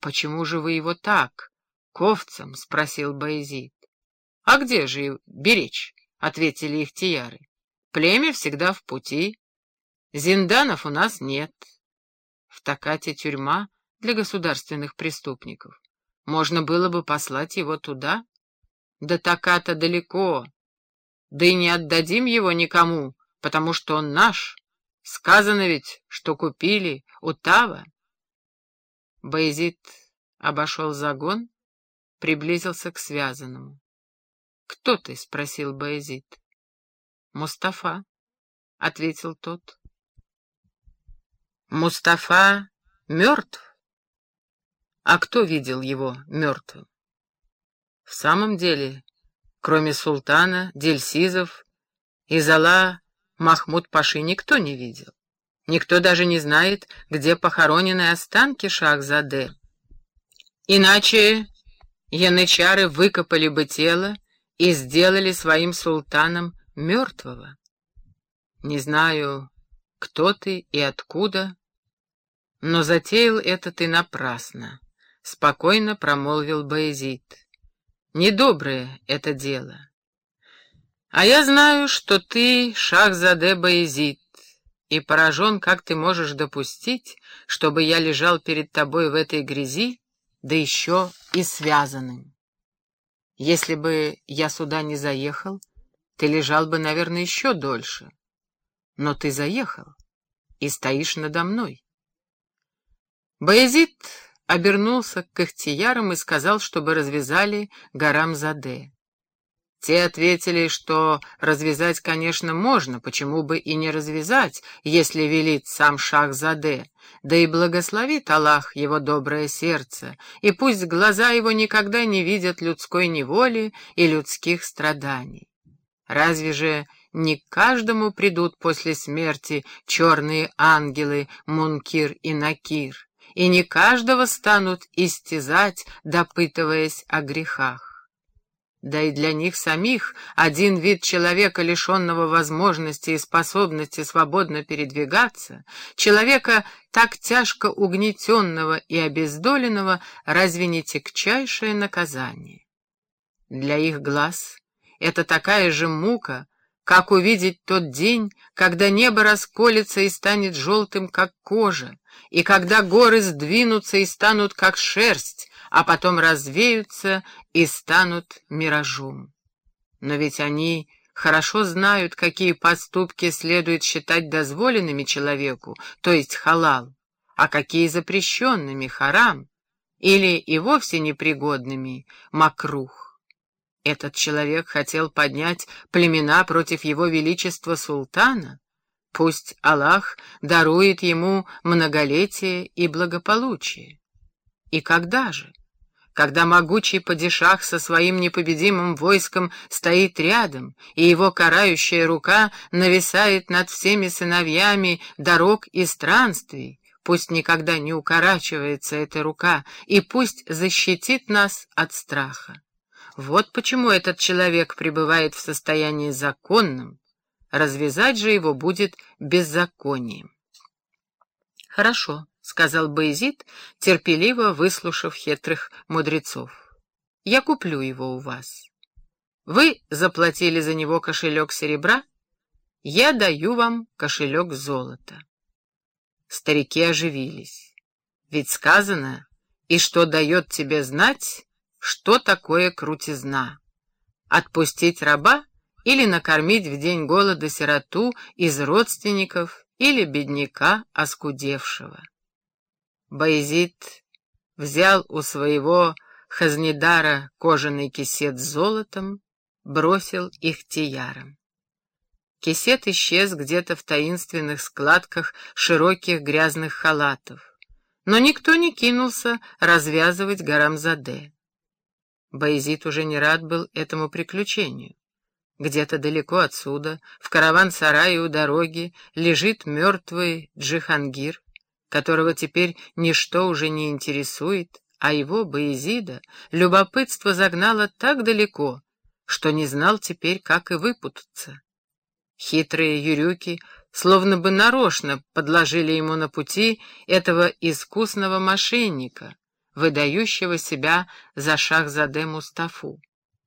почему же вы его так, ковцем? — спросил Боязид. — А где же беречь? — ответили их тияры. — Племя всегда в пути. Зинданов у нас нет. В Такате тюрьма для государственных преступников. Можно было бы послать его туда. Да Таката далеко. Да и не отдадим его никому, потому что он наш. Сказано ведь, что купили у Тава. Боязид обошел загон, приблизился к связанному. — Кто ты? — спросил Боязид. — Мустафа, — ответил тот. — Мустафа мертв? А кто видел его мертвым? В самом деле, кроме султана, Дельсизов и Зала Махмуд-Паши никто не видел. Никто даже не знает, где похоронены останки Шахзаде. Иначе янычары выкопали бы тело и сделали своим султаном мертвого. Не знаю, кто ты и откуда, но затеял это ты напрасно, — спокойно промолвил Боязид. Недоброе это дело. А я знаю, что ты Шахзаде Боязид, и поражен, как ты можешь допустить, чтобы я лежал перед тобой в этой грязи, да еще и связанным. Если бы я сюда не заехал, ты лежал бы, наверное, еще дольше. Но ты заехал и стоишь надо мной. Боязид обернулся к Кахтиярам и сказал, чтобы развязали Гарам-Заде. Те ответили, что развязать, конечно, можно, почему бы и не развязать, если велит сам Шах-Заде, да и благословит Аллах его доброе сердце, и пусть глаза его никогда не видят людской неволи и людских страданий. Разве же не к каждому придут после смерти черные ангелы Мункир и Накир, и не каждого станут истязать, допытываясь о грехах? Да и для них самих один вид человека, лишенного возможности и способности свободно передвигаться, человека так тяжко угнетенного и обездоленного, разве не тягчайшее наказание? Для их глаз это такая же мука, как увидеть тот день, когда небо расколется и станет желтым, как кожа, и когда горы сдвинутся и станут, как шерсть, а потом развеются и станут миражом. Но ведь они хорошо знают, какие поступки следует считать дозволенными человеку, то есть халал, а какие запрещенными, харам, или и вовсе непригодными, макрух. Этот человек хотел поднять племена против его величества султана, Пусть Аллах дарует ему многолетие и благополучие. И когда же? Когда могучий падишах со своим непобедимым войском стоит рядом, и его карающая рука нависает над всеми сыновьями дорог и странствий, пусть никогда не укорачивается эта рука, и пусть защитит нас от страха. Вот почему этот человек пребывает в состоянии законном, развязать же его будет беззаконием. Хорошо. — сказал Боязид, терпеливо выслушав хитрых мудрецов. — Я куплю его у вас. Вы заплатили за него кошелек серебра, я даю вам кошелек золота. Старики оживились. Ведь сказано, и что дает тебе знать, что такое крутизна. Отпустить раба или накормить в день голода сироту из родственников или бедняка оскудевшего. Боязид взял у своего хазнедара кожаный кисет с золотом, бросил их тиярам. Кисет исчез где-то в таинственных складках широких грязных халатов, но никто не кинулся развязывать Гарамзаде. Боязид уже не рад был этому приключению. Где-то далеко отсюда, в караван-сарае у дороги, лежит мертвый Джихангир, которого теперь ничто уже не интересует, а его, Боязида, любопытство загнало так далеко, что не знал теперь, как и выпутаться. Хитрые юрюки словно бы нарочно подложили ему на пути этого искусного мошенника, выдающего себя за Шахзаде Мустафу.